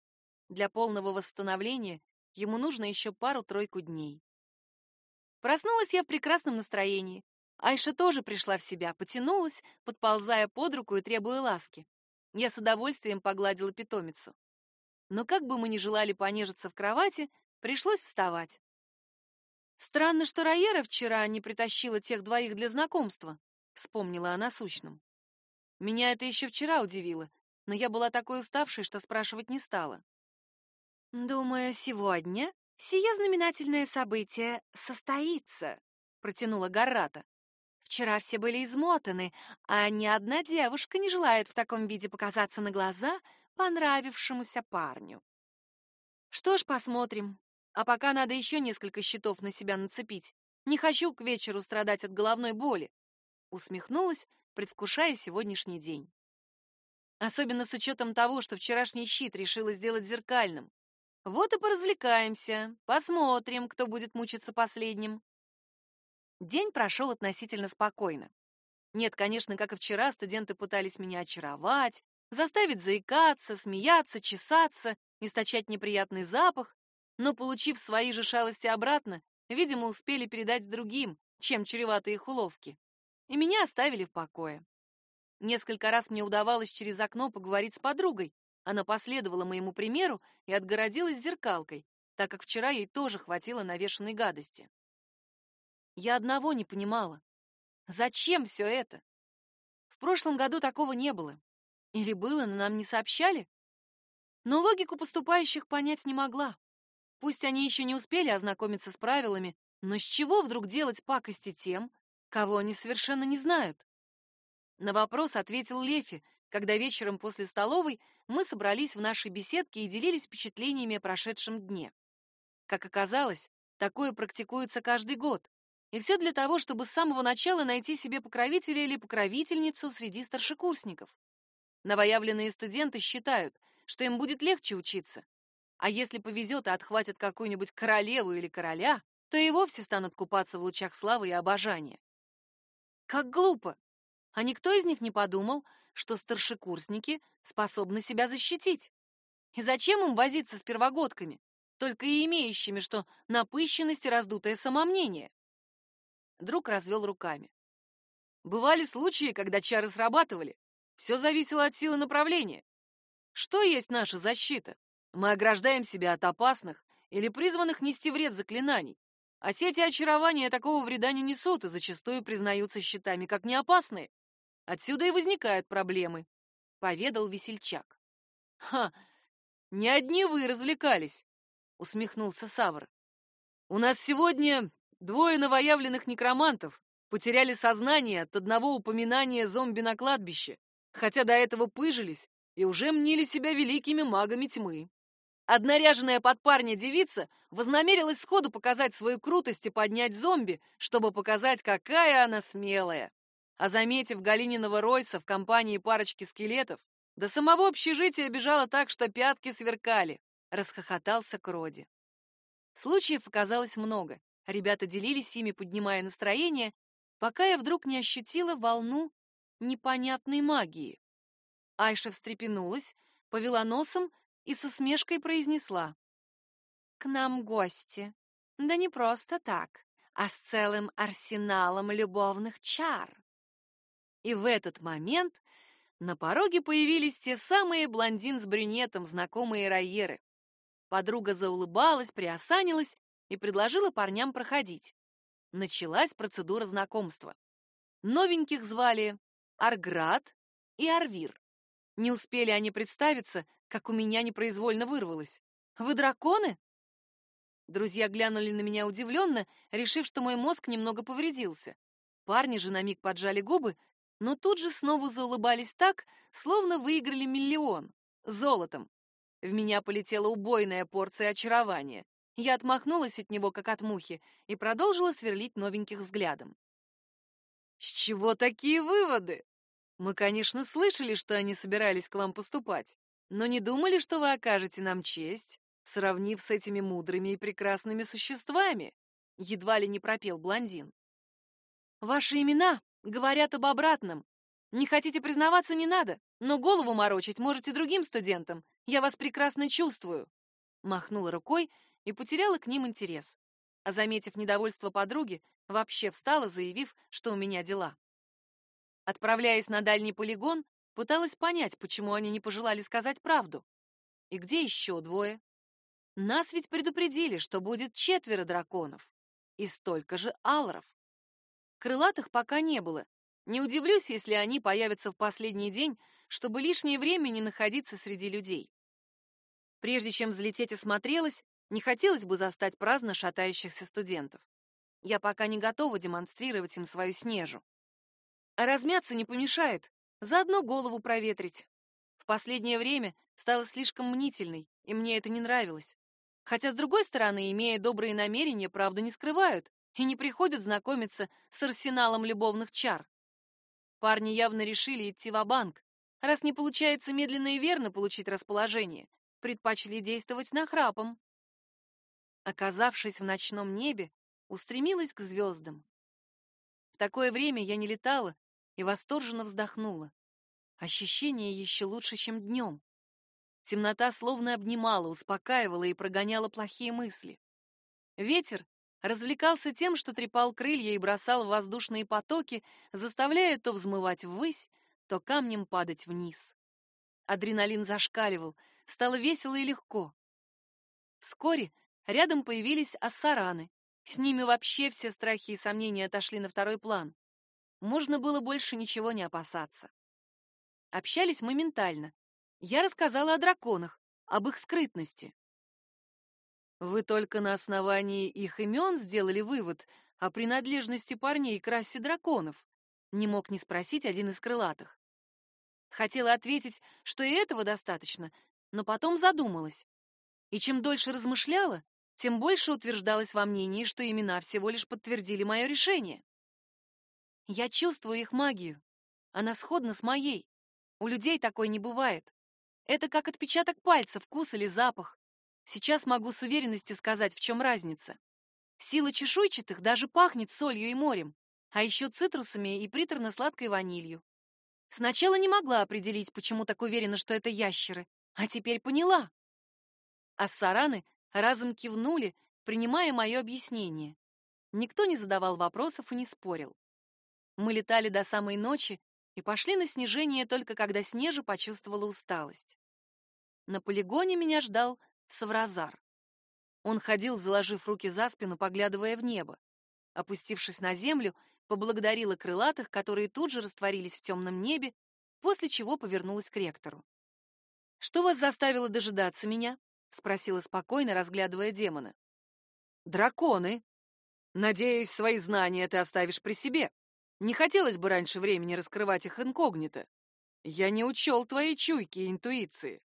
[SPEAKER 1] Для полного восстановления ему нужно еще пару-тройку дней. Проснулась я в прекрасном настроении. Айша тоже пришла в себя, потянулась, подползая под руку и требуя ласки. Я с удовольствием погладила питомицу. Но как бы мы ни желали понежиться в кровати, пришлось вставать. Странно, что Раера вчера не притащила тех двоих для знакомства, вспомнила о насущном. Меня это еще вчера удивило, но я была такой уставшей, что спрашивать не стала. Думаю, сегодня сие знаменательное событие состоится, протянула Гаррата. Вчера все были измотаны, а ни одна девушка не желает в таком виде показаться на глаза понравившемуся парню. Что ж, посмотрим. А пока надо еще несколько щитов на себя нацепить. Не хочу к вечеру страдать от головной боли. Усмехнулась, предвкушая сегодняшний день. Особенно с учетом того, что вчерашний щит решила сделать зеркальным. Вот и поразвлекаемся, посмотрим, кто будет мучиться последним. День прошел относительно спокойно. Нет, конечно, как и вчера, студенты пытались меня очаровать, заставить заикаться, смеяться, чесаться, источать неприятный запах, но, получив свои же шалости обратно, видимо, успели передать другим, чем чреваты их уловки. И меня оставили в покое. Несколько раз мне удавалось через окно поговорить с подругой. Она последовала моему примеру и отгородилась зеркалкой, так как вчера ей тоже хватило навешанной гадости. Я одного не понимала. Зачем все это? В прошлом году такого не было. Или было, но нам не сообщали? Но логику поступающих понять не могла. Пусть они еще не успели ознакомиться с правилами, но с чего вдруг делать пакости тем, кого они совершенно не знают? На вопрос ответил Лефи, когда вечером после столовой мы собрались в нашей беседке и делились впечатлениями о прошедшем дне. Как оказалось, такое практикуется каждый год. И все для того, чтобы с самого начала найти себе покровителя или покровительницу среди старшекурсников. Новоявленные студенты считают, что им будет легче учиться, а если повезет и отхватят какую-нибудь королеву или короля, то и вовсе станут купаться в лучах славы и обожания. Как глупо! А никто из них не подумал, что старшекурсники способны себя защитить. И зачем им возиться с первогодками, только и имеющими, что напыщенность и раздутое самомнение? Друг развел руками. Бывали случаи, когда чары срабатывали. Все зависело от силы направления. Что есть наша защита? Мы ограждаем себя от опасных или призванных нести вред заклинаний. А сети очарования такого вреда не несут и зачастую признаются щитами как неопасные. Отсюда и возникают проблемы, — поведал весельчак. «Ха! Не одни вы развлекались!» — усмехнулся Савр. «У нас сегодня двое новоявленных некромантов потеряли сознание от одного упоминания зомби на кладбище, хотя до этого пыжились и уже мнили себя великими магами тьмы. Одна ряженая под парня девица вознамерилась сходу показать свою крутость и поднять зомби, чтобы показать, какая она смелая. А заметив Галининого Ройса в компании парочки скелетов, до самого общежития бежала так, что пятки сверкали. Расхохотался Кроди. Случаев оказалось много. Ребята делились ими, поднимая настроение, пока я вдруг не ощутила волну непонятной магии. Айша встрепенулась, повела носом и с усмешкой произнесла. «К нам гости. Да не просто так, а с целым арсеналом любовных чар». И в этот момент на пороге появились те самые блондин с брюнетом, знакомые Райеры. Подруга заулыбалась, приосанилась и предложила парням проходить. Началась процедура знакомства. Новеньких звали Арград и Арвир. Не успели они представиться, как у меня непроизвольно вырвалось. «Вы драконы?» Друзья глянули на меня удивленно, решив, что мой мозг немного повредился. Парни же на миг поджали губы, но тут же снова заулыбались так, словно выиграли миллион. Золотом. В меня полетела убойная порция очарования. Я отмахнулась от него, как от мухи, и продолжила сверлить новеньких взглядом. «С чего такие выводы? Мы, конечно, слышали, что они собирались к вам поступать, но не думали, что вы окажете нам честь, сравнив с этими мудрыми и прекрасными существами», едва ли не пропел блондин. «Ваши имена говорят об обратном. Не хотите признаваться, не надо, но голову морочить можете другим студентам. Я вас прекрасно чувствую». Махнула рукой и потеряла к ним интерес. А заметив недовольство подруги, вообще встала, заявив, что у меня дела. Отправляясь на дальний полигон, пыталась понять, почему они не пожелали сказать правду. И где еще двое? Нас ведь предупредили, что будет четверо драконов и столько же алров. Крылатых пока не было. Не удивлюсь, если они появятся в последний день, чтобы лишнее время не находиться среди людей. Прежде чем взлететь, осмотрелась, не хотелось бы застать праздно шатающихся студентов. Я пока не готова демонстрировать им свою снежу. А размяться не помешает, заодно голову проветрить. В последнее время стала слишком мнительной, и мне это не нравилось. Хотя, с другой стороны, имея добрые намерения, правду не скрывают и не приходят знакомиться с арсеналом любовных чар. Парни явно решили идти в банк Раз не получается медленно и верно получить расположение, предпочли действовать нахрапом. Оказавшись в ночном небе, устремилась к звездам. В такое время я не летала и восторженно вздохнула. Ощущение еще лучше, чем днем. Темнота словно обнимала, успокаивала и прогоняла плохие мысли. Ветер развлекался тем, что трепал крылья и бросал в воздушные потоки, заставляя то взмывать ввысь, то камнем падать вниз. Адреналин зашкаливал, стало весело и легко. Вскоре рядом появились ассараны. С ними вообще все страхи и сомнения отошли на второй план. Можно было больше ничего не опасаться. Общались моментально. Я рассказала о драконах, об их скрытности. Вы только на основании их имен сделали вывод о принадлежности парней к расе драконов, не мог не спросить один из крылатых. Хотела ответить, что и этого достаточно, но потом задумалась. И чем дольше размышляла, тем больше утверждалась во мнении, что имена всего лишь подтвердили мое решение. Я чувствую их магию. Она сходна с моей. У людей такой не бывает. Это как отпечаток пальца, вкус или запах. Сейчас могу с уверенностью сказать, в чем разница. Сила чешуйчатых даже пахнет солью и морем а еще цитрусами и приторно-сладкой ванилью. Сначала не могла определить, почему так уверена, что это ящеры, а теперь поняла. Ассараны разом кивнули, принимая мое объяснение. Никто не задавал вопросов и не спорил. Мы летали до самой ночи и пошли на снижение только когда Снежа почувствовала усталость. На полигоне меня ждал Савразар. Он ходил, заложив руки за спину, поглядывая в небо. Опустившись на землю, поблагодарила крылатых, которые тут же растворились в темном небе, после чего повернулась к ректору. «Что вас заставило дожидаться меня?» — спросила спокойно, разглядывая демона. «Драконы. Надеюсь, свои знания ты оставишь при себе. Не хотелось бы раньше времени раскрывать их инкогнито. Я не учел твои чуйки и интуиции.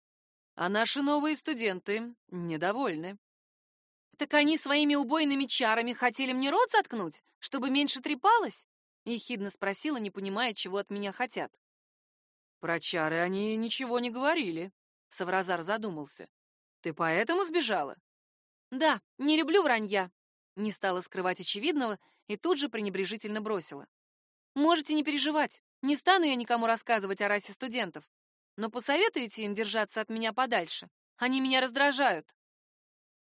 [SPEAKER 1] А наши новые студенты недовольны. «Так они своими убойными чарами хотели мне рот заткнуть, чтобы меньше трепалось?» — ехидно спросила, не понимая, чего от меня хотят. «Про чары они ничего не говорили», — Савразар задумался. «Ты поэтому сбежала?» «Да, не люблю вранья», — не стала скрывать очевидного и тут же пренебрежительно бросила. «Можете не переживать, не стану я никому рассказывать о расе студентов, но посоветуйте им держаться от меня подальше. Они меня раздражают».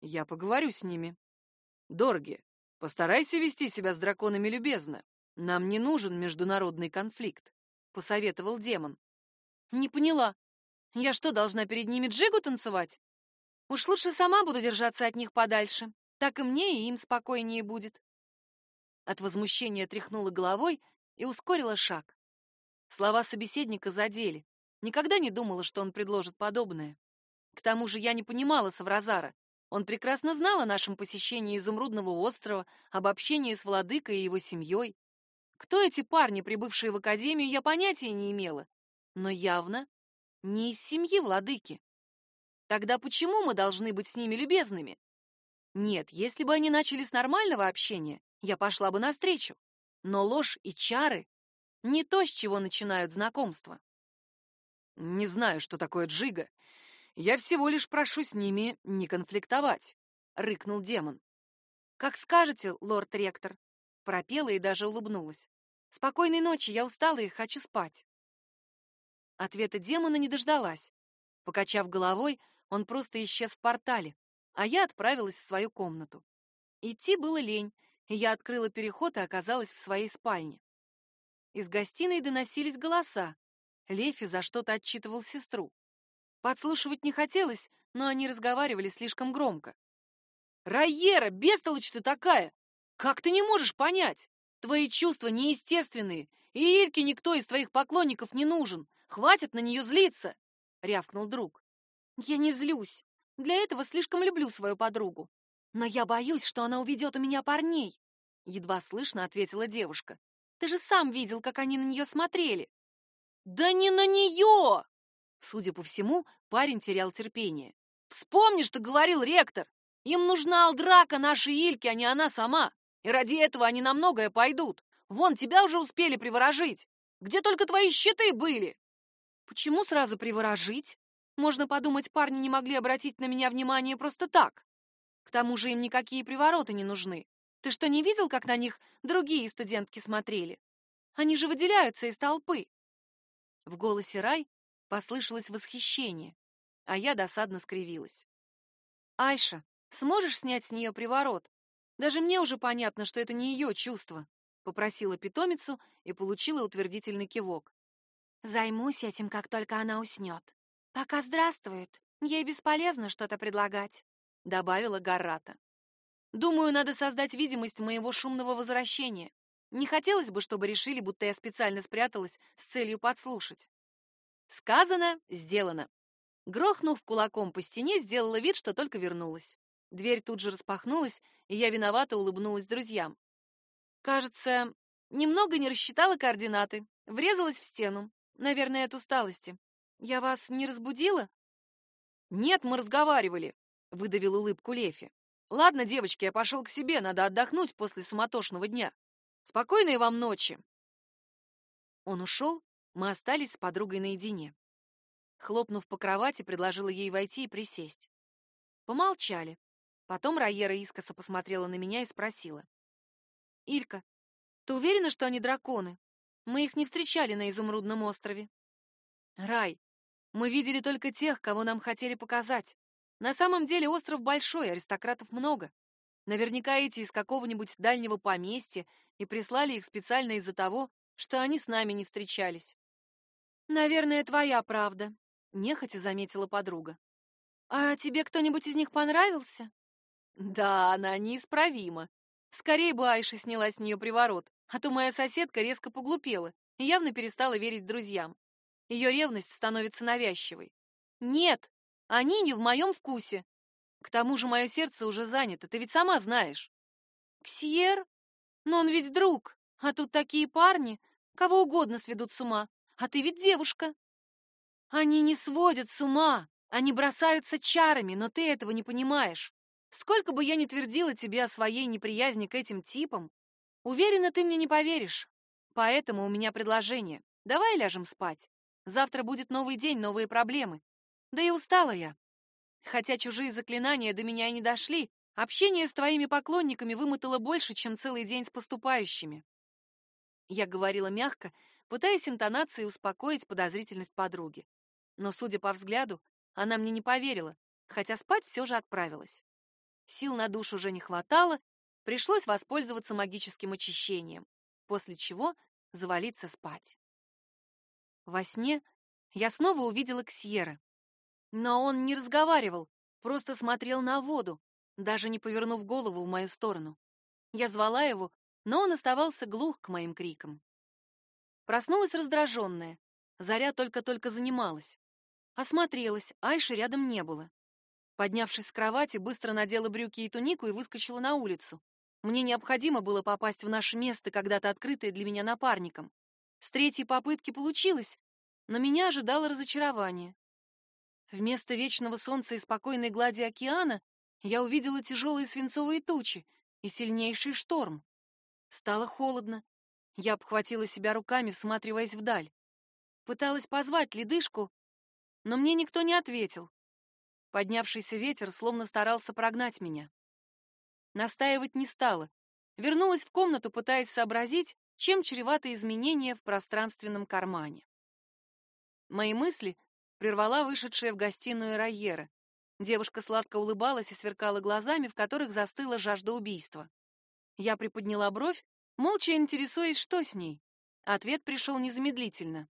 [SPEAKER 1] Я поговорю с ними. Дорги, постарайся вести себя с драконами любезно. Нам не нужен международный конфликт, посоветовал демон. Не поняла. Я что, должна перед ними джигу танцевать? Уж лучше сама буду держаться от них подальше. Так и мне, и им спокойнее будет. От возмущения тряхнула головой и ускорила шаг. Слова собеседника задели. Никогда не думала, что он предложит подобное. К тому же я не понимала Савразара. Он прекрасно знал о нашем посещении Изумрудного острова, об общении с владыкой и его семьей. Кто эти парни, прибывшие в академию, я понятия не имела, но явно не из семьи владыки. Тогда почему мы должны быть с ними любезными? Нет, если бы они начали с нормального общения, я пошла бы навстречу. Но ложь и чары — не то, с чего начинают знакомства.
[SPEAKER 2] Не знаю, что такое джига. Я всего лишь прошу с ними не конфликтовать, — рыкнул демон.
[SPEAKER 1] Как скажете, лорд-ректор, — пропела и даже улыбнулась. Спокойной ночи, я устала и хочу спать. Ответа демона не дождалась. Покачав головой, он просто исчез в портале, а я отправилась в свою комнату. Идти было лень, и я открыла переход и оказалась в своей спальне. Из гостиной доносились голоса. Лефи за что-то отчитывал сестру. Подслушивать не хотелось, но они разговаривали слишком громко. «Райера, бестолочь ты такая! Как ты не можешь понять? Твои чувства неестественные, и Ильке никто из твоих поклонников не нужен. Хватит на нее злиться!» — рявкнул друг. «Я не злюсь. Для этого слишком люблю свою подругу. Но я боюсь, что она уведет у меня парней!» Едва слышно ответила девушка. «Ты же сам видел, как они на нее смотрели!» «Да не на нее!» Судя по всему, парень терял терпение. «Вспомни, что говорил ректор! Им нужна Алдрака нашей Ильки, а не она сама! И ради этого они на многое пойдут! Вон, тебя уже успели приворожить! Где только твои щиты были!» Почему сразу приворожить? Можно подумать, парни не могли обратить на меня внимание просто так. К тому же им никакие привороты не нужны. Ты что, не видел, как на них другие студентки смотрели? Они же выделяются из толпы. В голосе Рай послышалось восхищение, а я досадно скривилась. Айша, сможешь снять с нее приворот? Даже мне уже понятно, что это не ее чувство, попросила питомицу и получила утвердительный кивок. Займусь этим, как только она уснет. Пока здравствует, ей бесполезно что-то предлагать, добавила Гаррата. Думаю, надо создать видимость моего шумного возвращения. Не хотелось бы, чтобы решили, будто я специально спряталась с целью подслушать. Сказано, сделано. Грохнув кулаком по стене, сделала вид, что только вернулась. Дверь тут же распахнулась, и я виновато улыбнулась друзьям. Кажется, немного не рассчитала координаты, врезалась в стену. Наверное, от усталости. Я вас не разбудила? Нет, мы разговаривали, выдавил улыбку Лефи. Ладно, девочки, я пошел к себе, надо отдохнуть после суматошного дня. Спокойной вам ночи. Он ушел, мы остались с подругой наедине. Хлопнув по кровати, предложила ей войти и присесть. Помолчали. Потом Райера искоса посмотрела на меня и спросила: "Илька, ты уверена, что они драконы? Мы их не встречали на Изумрудном острове. Рай, мы видели только тех, кого нам хотели показать. На самом деле остров большой, аристократов много. Наверняка эти из какого-нибудь дальнего поместья и прислали их специально из-за того, что они с нами не встречались. Наверное, твоя правда, нехотя заметила подруга. А тебе кто-нибудь из них понравился? Да, она неисправима. Скорее бы Айша сняла с нее приворот. А то моя соседка резко поглупела и явно перестала верить друзьям. Ее ревность становится навязчивой. Нет, они не в моем вкусе. К тому же мое сердце уже занято, ты ведь сама знаешь. Ксьер? Но он ведь друг, а тут такие парни, кого угодно сведут с ума. А ты ведь девушка. Они не сводят с ума, они бросаются чарами, но ты этого не понимаешь. Сколько бы я ни твердила тебе о своей неприязни к этим типам, Уверена, ты мне не поверишь. Поэтому у меня предложение. Давай ляжем спать. Завтра будет новый день, новые проблемы. Да и устала я. Хотя чужие заклинания до меня и не дошли, общение с твоими поклонниками вымотало больше, чем целый день с поступающими. Я говорила мягко, пытаясь интонацией успокоить подозрительность подруги. Но, судя по взгляду, она мне не поверила, хотя спать все же отправилась. Сил на душ уже не хватало, Пришлось воспользоваться магическим очищением, после чего завалиться спать. Во сне я снова увидела Ксьера. Но он не разговаривал, просто смотрел на воду, даже не повернув голову в мою сторону. Я звала его, но он оставался глух к моим крикам. Проснулась раздраженная. Заря только-только занималась. Осмотрелась, Айши рядом не было. Поднявшись с кровати, быстро надела брюки и тунику и выскочила на улицу. Мне необходимо было попасть в наше место, когда-то открытое для меня напарником. С третьей попытки получилось, но меня ожидало разочарование. Вместо вечного солнца и спокойной глади океана я увидела тяжелые свинцовые тучи и сильнейший шторм. Стало холодно. Я обхватила себя руками, всматриваясь вдаль. Пыталась позвать ледышку, но мне никто не ответил. Поднявшийся ветер словно старался прогнать меня. Настаивать не стала. Вернулась в комнату, пытаясь сообразить, чем чревато изменение в пространственном кармане. Мои мысли прервала вышедшая в гостиную Райера. Девушка сладко улыбалась и сверкала глазами, в которых застыла жажда убийства. Я приподняла бровь, молча интересуясь, что с ней. Ответ пришел незамедлительно.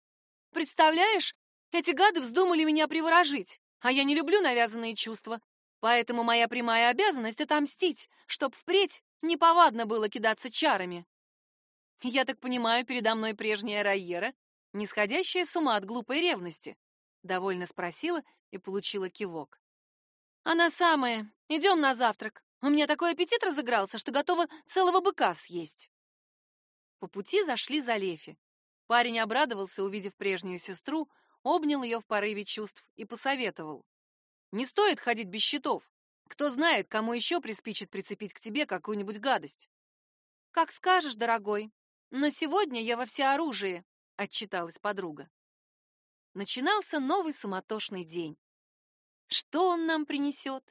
[SPEAKER 1] «Представляешь, эти гады вздумали меня приворожить. А я не люблю навязанные чувства, поэтому моя прямая обязанность — отомстить, чтоб впредь неповадно было кидаться чарами. Я так понимаю, передо мной прежняя Райера, нисходящая с ума от глупой ревности. Довольно спросила и получила кивок. Она самая. Идем на завтрак. У меня такой аппетит разыгрался, что готова целого быка съесть. По пути зашли за Лефи. Парень обрадовался, увидев прежнюю сестру, обнял ее в порыве чувств и посоветовал. «Не стоит ходить без щитов. Кто знает, кому еще приспичит прицепить к тебе какую-нибудь гадость». «Как скажешь, дорогой. Но сегодня я во всеоружии», — отчиталась подруга. Начинался новый суматошный день. Что он нам принесет?